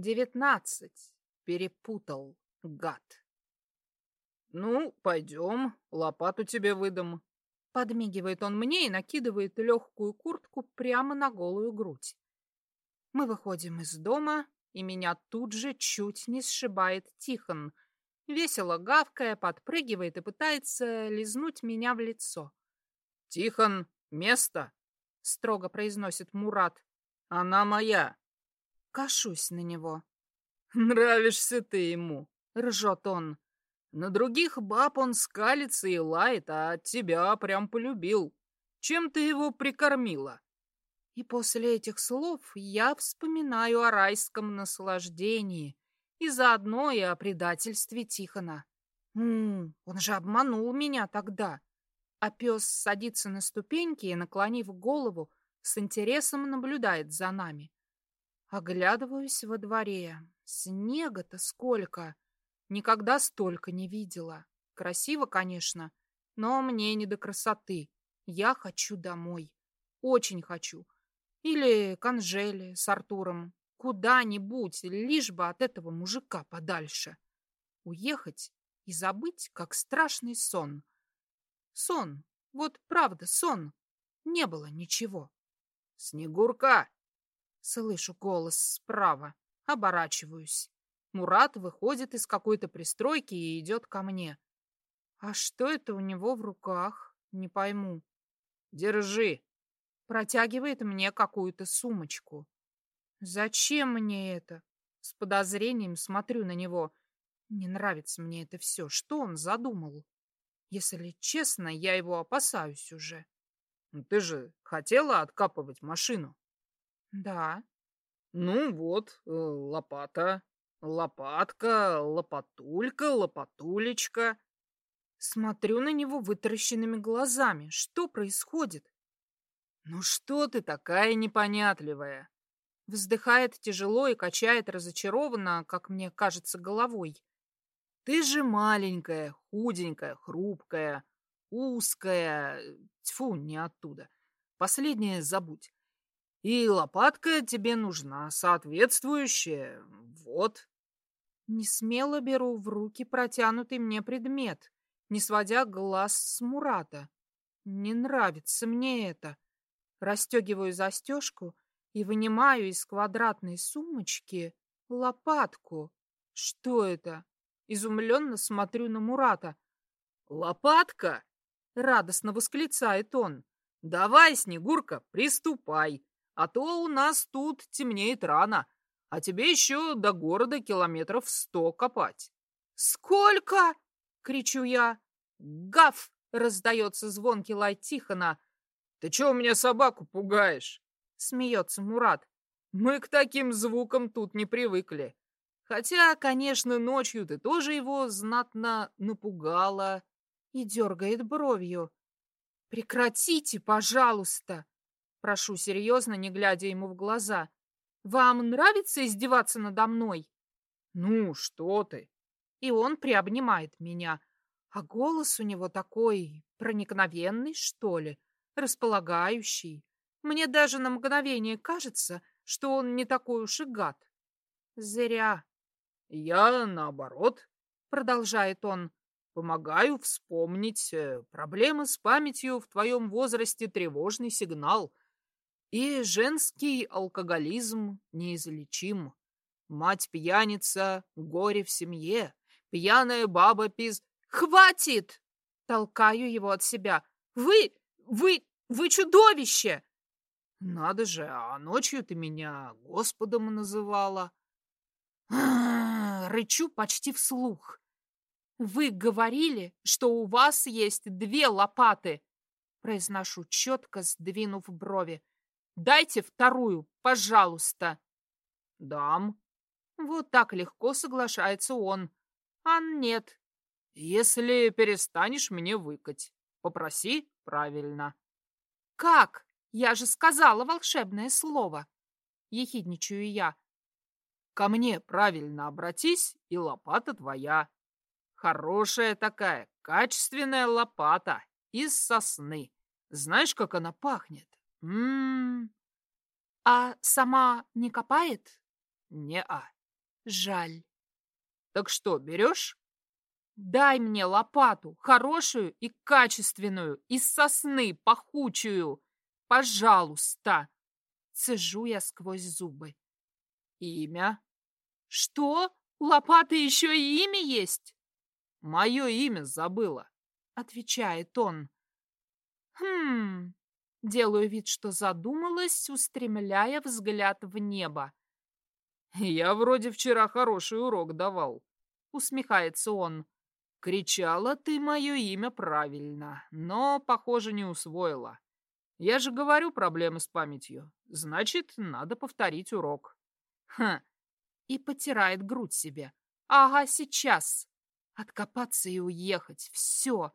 Девятнадцать. Перепутал, гад. Ну, пойдем, лопату тебе выдам. Подмигивает он мне и накидывает легкую куртку прямо на голую грудь. Мы выходим из дома, и меня тут же чуть не сшибает Тихон. Весело гавкая, подпрыгивает и пытается лизнуть меня в лицо. «Тихон, место!» — строго произносит Мурат. «Она моя!» Кашусь на него. «Нравишься ты ему!» — ржет он. «На других баб он скалится и лает, а тебя прям полюбил. Чем ты его прикормила?» И после этих слов я вспоминаю о райском наслаждении и заодно и о предательстве Тихона. М он же обманул меня тогда. А пес садится на ступеньки и, наклонив голову, с интересом наблюдает за нами. Оглядываюсь во дворе. Снега-то сколько! Никогда столько не видела. Красиво, конечно, но мне не до красоты. Я хочу домой. Очень хочу. Или к Анжеле с Артуром. Куда-нибудь, лишь бы от этого мужика подальше. Уехать и забыть, как страшный сон. Сон. Вот правда, сон. Не было ничего. «Снегурка!» Слышу голос справа. Оборачиваюсь. Мурат выходит из какой-то пристройки и идет ко мне. А что это у него в руках? Не пойму. «Держи!» Протягивает мне какую-то сумочку. Зачем мне это? С подозрением смотрю на него. Не нравится мне это все. Что он задумал? Если честно, я его опасаюсь уже. Ну, ты же хотела откапывать машину? Да. Ну вот, э, лопата, лопатка, лопатулька, лопатулечка. Смотрю на него вытаращенными глазами. Что происходит? «Ну что ты такая непонятливая?» Вздыхает тяжело и качает разочарованно, как мне кажется, головой. «Ты же маленькая, худенькая, хрупкая, узкая. Тьфу, не оттуда. Последнее забудь. И лопатка тебе нужна, соответствующая. Вот». Не смело беру в руки протянутый мне предмет, не сводя глаз с Мурата. Не нравится мне это. Расстегиваю застежку и вынимаю из квадратной сумочки лопатку. Что это? Изумленно смотрю на Мурата. «Лопатка?» — радостно восклицает он. «Давай, Снегурка, приступай, а то у нас тут темнеет рано, а тебе еще до города километров сто копать». «Сколько?» — кричу я. «Гав!» — раздается звонкий лай Тихона. «Ты у меня собаку пугаешь?» — смеется Мурат. «Мы к таким звукам тут не привыкли. Хотя, конечно, ночью ты тоже его знатно напугала». И дергает бровью. «Прекратите, пожалуйста!» Прошу серьезно, не глядя ему в глаза. «Вам нравится издеваться надо мной?» «Ну, что ты!» И он приобнимает меня. А голос у него такой проникновенный, что ли располагающий. Мне даже на мгновение кажется, что он не такой уж и гад. Зря. Я, наоборот, продолжает он, помогаю вспомнить. Э, проблемы с памятью в твоем возрасте тревожный сигнал. И женский алкоголизм неизлечим. Мать пьяница, горе в семье, пьяная баба пиз... Хватит! Толкаю его от себя. Вы, вы вы чудовище!» «Надо же, а ночью ты меня Господом называла». Рычу почти вслух. «Вы говорили, что у вас есть две лопаты!» Произношу четко, сдвинув брови. «Дайте вторую, пожалуйста!» «Дам!» Вот так легко соглашается он. А нет. «Если перестанешь мне выкать, попроси правильно». «Как? Я же сказала волшебное слово!» Ехидничаю я. «Ко мне правильно обратись, и лопата твоя. Хорошая такая, качественная лопата из сосны. Знаешь, как она пахнет? М-м-м. А сама не копает? Не-а. Жаль. Так что, берешь? Дай мне лопату, хорошую и качественную, из сосны, пахучую. Пожалуйста. Цежу я сквозь зубы. Имя? Что? Лопата еще и имя есть? Мое имя забыла, отвечает он. Хм, делаю вид, что задумалась, устремляя взгляд в небо. Я вроде вчера хороший урок давал, усмехается он. Кричала ты мое имя правильно, но, похоже, не усвоила. Я же говорю, проблемы с памятью. Значит, надо повторить урок. Ха. И потирает грудь себе. Ага, сейчас. Откопаться и уехать. Все.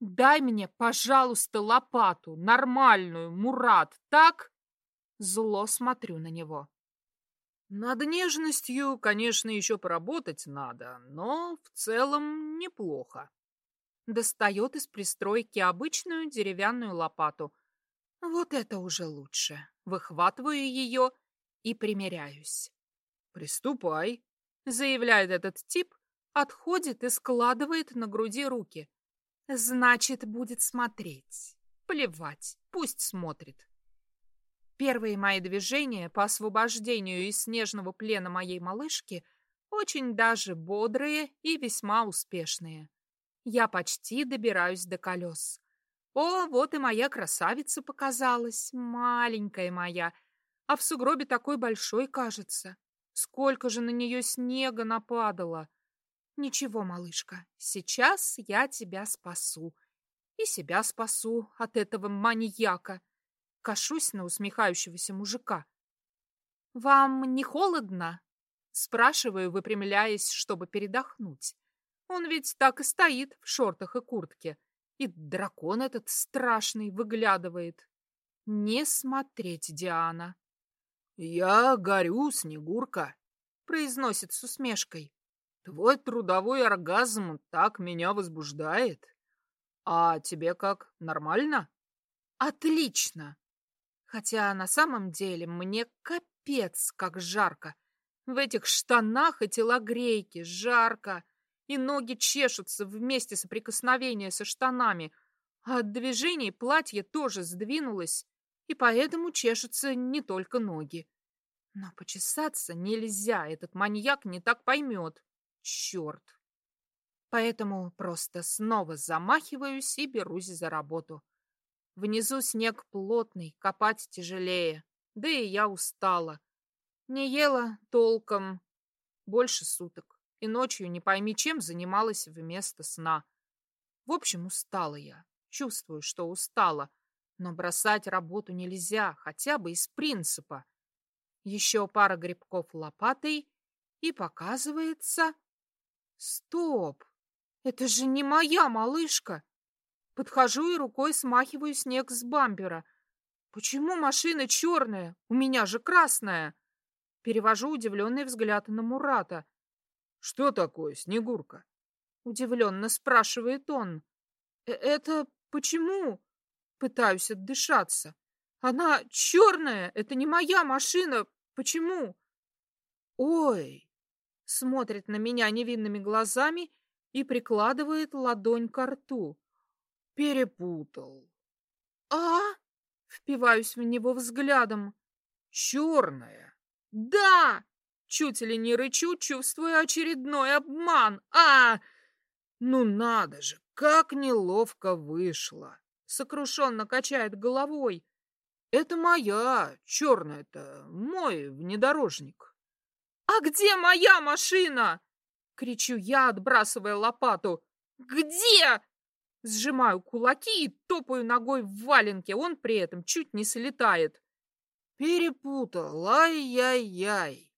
Дай мне, пожалуйста, лопату. Нормальную, Мурат. Так? Зло смотрю на него. Над нежностью, конечно, еще поработать надо, но в целом неплохо. Достает из пристройки обычную деревянную лопату. Вот это уже лучше. Выхватываю ее и примеряюсь. «Приступай», — заявляет этот тип, отходит и складывает на груди руки. «Значит, будет смотреть. Плевать, пусть смотрит. Первые мои движения по освобождению из снежного плена моей малышки очень даже бодрые и весьма успешные. Я почти добираюсь до колес. О, вот и моя красавица показалась, маленькая моя, а в сугробе такой большой кажется. Сколько же на нее снега нападало! Ничего, малышка, сейчас я тебя спасу. И себя спасу от этого маньяка кашусь на усмехающегося мужика. «Вам не холодно?» Спрашиваю, выпрямляясь, чтобы передохнуть. Он ведь так и стоит в шортах и куртке. И дракон этот страшный выглядывает. Не смотреть, Диана. «Я горю, Снегурка», — произносит с усмешкой. «Твой трудовой оргазм так меня возбуждает. А тебе как, нормально?» «Отлично!» Хотя на самом деле мне капец как жарко. В этих штанах и телогрейке жарко, и ноги чешутся вместе соприкосновения со штанами, а от движений платье тоже сдвинулось, и поэтому чешутся не только ноги. Но почесаться нельзя, этот маньяк не так поймет. Черт! Поэтому просто снова замахиваюсь и берусь за работу. Внизу снег плотный, копать тяжелее. Да и я устала. Не ела толком больше суток. И ночью не пойми чем занималась вместо сна. В общем, устала я. Чувствую, что устала. Но бросать работу нельзя, хотя бы из принципа. Еще пара грибков лопатой, и показывается... Стоп! Это же не моя малышка! Подхожу и рукой смахиваю снег с бампера. Почему машина черная? У меня же красная. Перевожу удивленный взгляд на Мурата. Что такое, Снегурка? Удивленно спрашивает он. «Э, это почему? Пытаюсь отдышаться. Она черная, это не моя машина. Почему? Ой! Смотрит на меня невинными глазами и прикладывает ладонь к рту. Перепутал. А? Впиваюсь в него взглядом. Черная. Да! Чуть ли не рычу, чувствуя очередной обман. А! Ну надо же, как неловко вышло. Сокрушенно качает головой. Это моя, черная-то, мой внедорожник. А где моя машина? Кричу я, отбрасывая лопату. Где? Сжимаю кулаки и топаю ногой в валенке. Он при этом чуть не слетает. Перепутал, ай-яй-яй.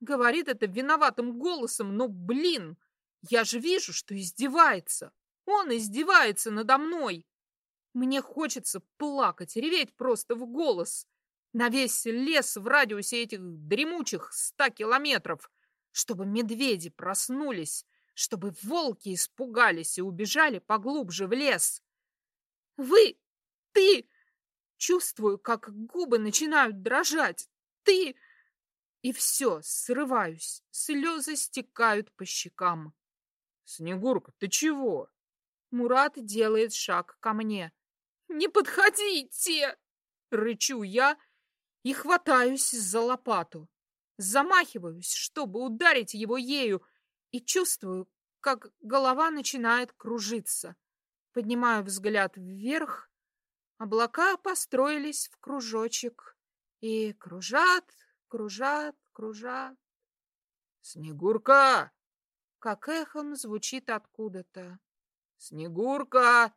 Говорит это виноватым голосом, но, блин, я же вижу, что издевается. Он издевается надо мной. Мне хочется плакать, реветь просто в голос. На весь лес в радиусе этих дремучих ста километров, чтобы медведи проснулись, чтобы волки испугались и убежали поглубже в лес. Вы, ты, чувствую, как губы начинают дрожать. Ты, И все, срываюсь, слезы стекают по щекам. Снегурка, ты чего? Мурат делает шаг ко мне. «Не подходите!» Рычу я и хватаюсь за лопату. Замахиваюсь, чтобы ударить его ею, и чувствую, как голова начинает кружиться. Поднимаю взгляд вверх. Облака построились в кружочек и кружат, кружат, кружат. «Снегурка!» Как эхом звучит откуда-то. «Снегурка!»